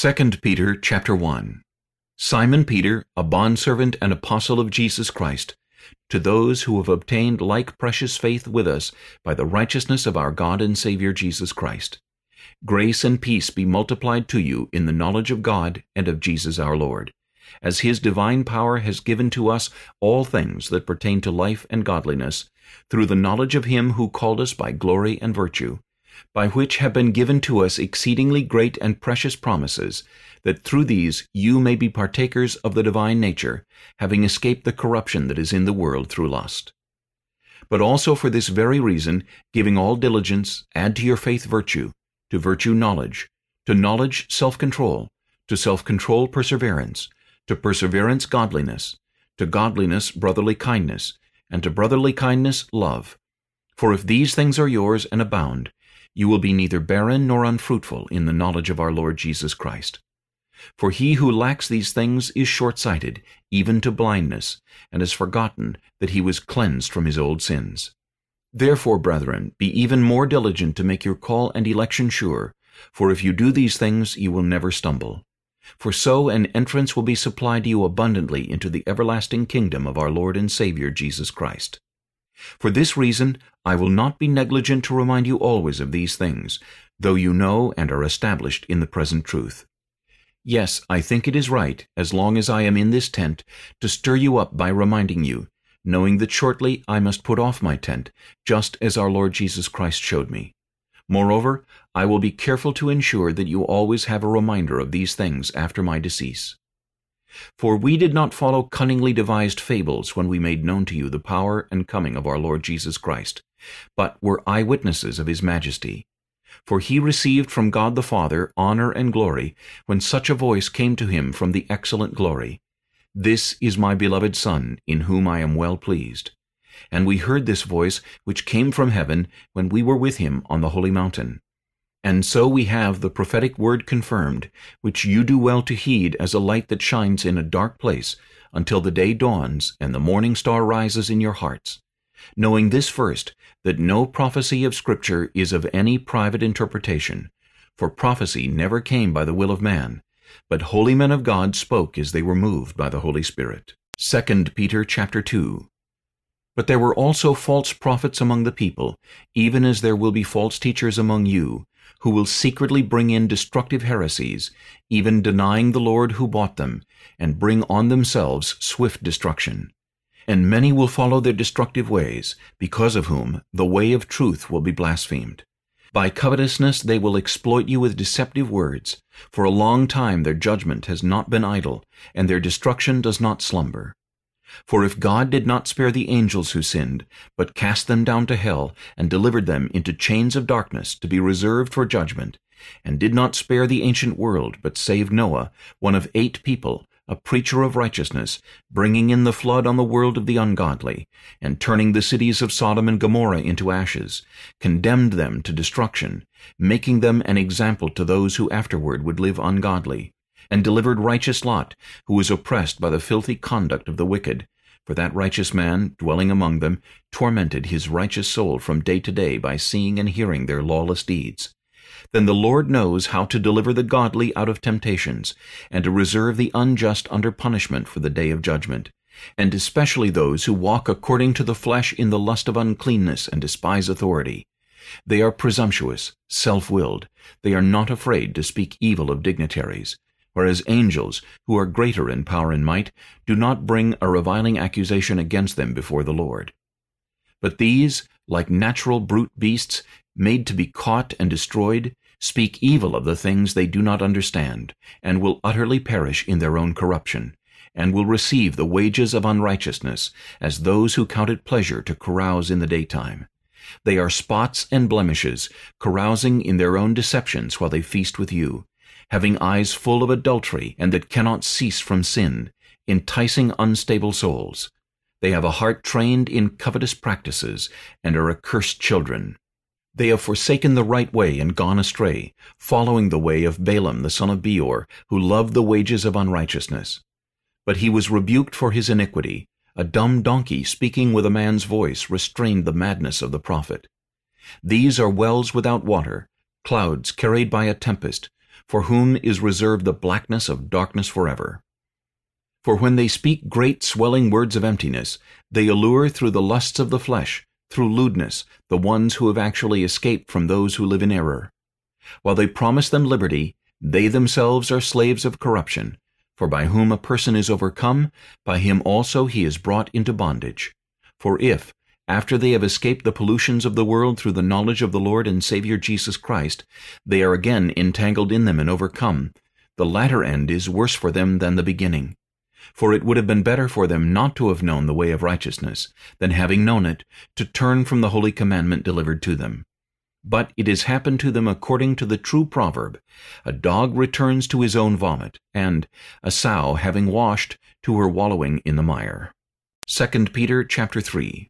2 Peter chapter 1 Simon Peter, a bondservant and apostle of Jesus Christ, to those who have obtained like precious faith with us by the righteousness of our God and Savior Jesus Christ. Grace and peace be multiplied to you in the knowledge of God and of Jesus our Lord, as his divine power has given to us all things that pertain to life and godliness, through the knowledge of him who called us by glory and virtue, by which have been given to us exceedingly great and precious promises, that through these you may be partakers of the divine nature, having escaped the corruption that is in the world through lust. But also for this very reason, giving all diligence, add to your faith virtue, to virtue knowledge, to knowledge self-control, to self-control perseverance, to perseverance godliness, to godliness brotherly kindness, and to brotherly kindness love. For if these things are yours and abound, you will be neither barren nor unfruitful in the knowledge of our Lord Jesus Christ. For he who lacks these things is short-sighted, even to blindness, and has forgotten that he was cleansed from his old sins. Therefore, brethren, be even more diligent to make your call and election sure, for if you do these things you will never stumble. For so an entrance will be supplied to you abundantly into the everlasting kingdom of our Lord and Savior Jesus Christ. For this reason I will not be negligent to remind you always of these things, though you know and are established in the present truth. Yes, I think it is right, as long as I am in this tent, to stir you up by reminding you, knowing that shortly I must put off my tent, just as our Lord Jesus Christ showed me. Moreover, I will be careful to ensure that you always have a reminder of these things after my decease. For we did not follow cunningly devised fables when we made known to you the power and coming of our Lord Jesus Christ, but were eyewitnesses of his majesty. For he received from God the Father honor and glory when such a voice came to him from the excellent glory. This is my beloved Son, in whom I am well pleased. And we heard this voice which came from heaven when we were with him on the holy mountain. And so we have the prophetic word confirmed, which you do well to heed as a light that shines in a dark place, until the day dawns and the morning star rises in your hearts knowing this first, that no prophecy of Scripture is of any private interpretation, for prophecy never came by the will of man, but holy men of God spoke as they were moved by the Holy Spirit. 2 Peter chapter 2 But there were also false prophets among the people, even as there will be false teachers among you, who will secretly bring in destructive heresies, even denying the Lord who bought them, and bring on themselves swift destruction and many will follow their destructive ways, because of whom the way of truth will be blasphemed. By covetousness they will exploit you with deceptive words. For a long time their judgment has not been idle, and their destruction does not slumber. For if God did not spare the angels who sinned, but cast them down to hell, and delivered them into chains of darkness to be reserved for judgment, and did not spare the ancient world, but saved Noah, one of eight people, a preacher of righteousness, bringing in the flood on the world of the ungodly, and turning the cities of Sodom and Gomorrah into ashes, condemned them to destruction, making them an example to those who afterward would live ungodly, and delivered righteous Lot, who was oppressed by the filthy conduct of the wicked, for that righteous man, dwelling among them, tormented his righteous soul from day to day by seeing and hearing their lawless deeds then the Lord knows how to deliver the godly out of temptations, and to reserve the unjust under punishment for the day of judgment, and especially those who walk according to the flesh in the lust of uncleanness and despise authority. They are presumptuous, self-willed. They are not afraid to speak evil of dignitaries, whereas angels, who are greater in power and might, do not bring a reviling accusation against them before the Lord. But these, like natural brute beasts, made to be caught and destroyed, speak evil of the things they do not understand, and will utterly perish in their own corruption, and will receive the wages of unrighteousness, as those who count it pleasure to carouse in the daytime. They are spots and blemishes, carousing in their own deceptions while they feast with you, having eyes full of adultery and that cannot cease from sin, enticing unstable souls. They have a heart trained in covetous practices, and are accursed children. They have forsaken the right way and gone astray, following the way of Balaam the son of Beor, who loved the wages of unrighteousness. But he was rebuked for his iniquity. A dumb donkey speaking with a man's voice restrained the madness of the prophet. These are wells without water, clouds carried by a tempest, for whom is reserved the blackness of darkness forever. For when they speak great swelling words of emptiness, they allure through the lusts of the flesh, through lewdness, the ones who have actually escaped from those who live in error. While they promise them liberty, they themselves are slaves of corruption, for by whom a person is overcome, by him also he is brought into bondage. For if, after they have escaped the pollutions of the world through the knowledge of the Lord and Savior Jesus Christ, they are again entangled in them and overcome, the latter end is worse for them than the beginning. For it would have been better for them not to have known the way of righteousness, than having known it, to turn from the holy commandment delivered to them. But it has happened to them according to the true proverb, A dog returns to his own vomit, and a sow having washed to her wallowing in the mire. 2 Peter chapter 3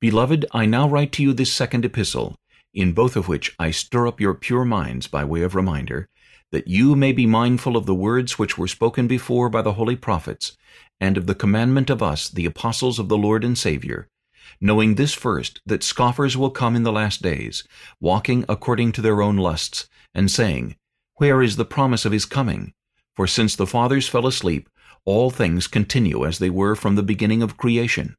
Beloved, I now write to you this second epistle, in both of which I stir up your pure minds by way of reminder, that you may be mindful of the words which were spoken before by the holy prophets, and of the commandment of us, the apostles of the Lord and Savior, knowing this first, that scoffers will come in the last days, walking according to their own lusts, and saying, Where is the promise of his coming? For since the fathers fell asleep, all things continue as they were from the beginning of creation.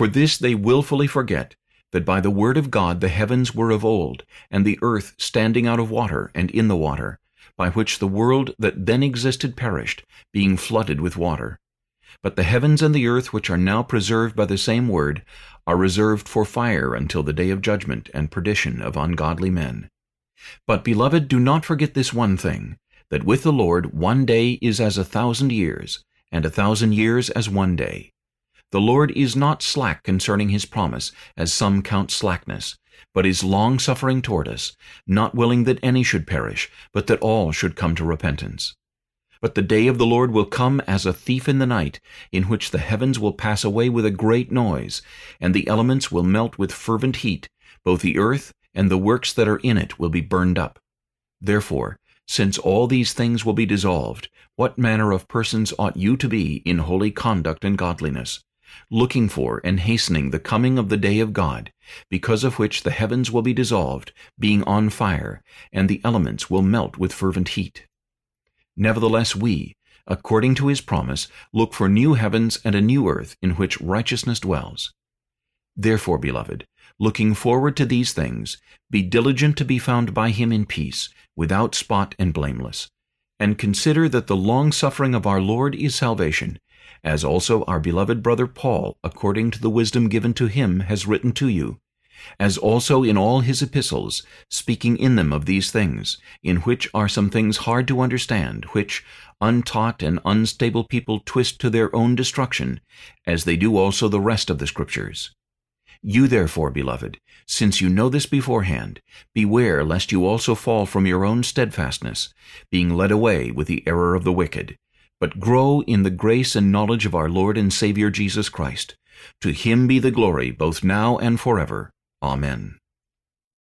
For this they wilfully forget, that by the word of God the heavens were of old, and the earth standing out of water and in the water, by which the world that then existed perished, being flooded with water. But the heavens and the earth which are now preserved by the same word are reserved for fire until the day of judgment and perdition of ungodly men. But, beloved, do not forget this one thing, that with the Lord one day is as a thousand years, and a thousand years as one day. The Lord is not slack concerning his promise, as some count slackness, but is long-suffering toward us, not willing that any should perish, but that all should come to repentance. But the day of the Lord will come as a thief in the night, in which the heavens will pass away with a great noise, and the elements will melt with fervent heat, both the earth and the works that are in it will be burned up. Therefore, since all these things will be dissolved, what manner of persons ought you to be in holy conduct and godliness, looking for and hastening the coming of the day of God, because of which the heavens will be dissolved, being on fire, and the elements will melt with fervent heat. Nevertheless we, according to his promise, look for new heavens and a new earth in which righteousness dwells. Therefore, beloved, looking forward to these things, be diligent to be found by him in peace, without spot and blameless. And consider that the long-suffering of our Lord is salvation, as also our beloved brother Paul, according to the wisdom given to him, has written to you, as also in all his epistles, speaking in them of these things, in which are some things hard to understand, which untaught and unstable people twist to their own destruction, as they do also the rest of the Scriptures. You therefore, beloved, since you know this beforehand, beware lest you also fall from your own steadfastness, being led away with the error of the wicked, but grow in the grace and knowledge of our Lord and Savior Jesus Christ. To him be the glory both now and forever. Amen.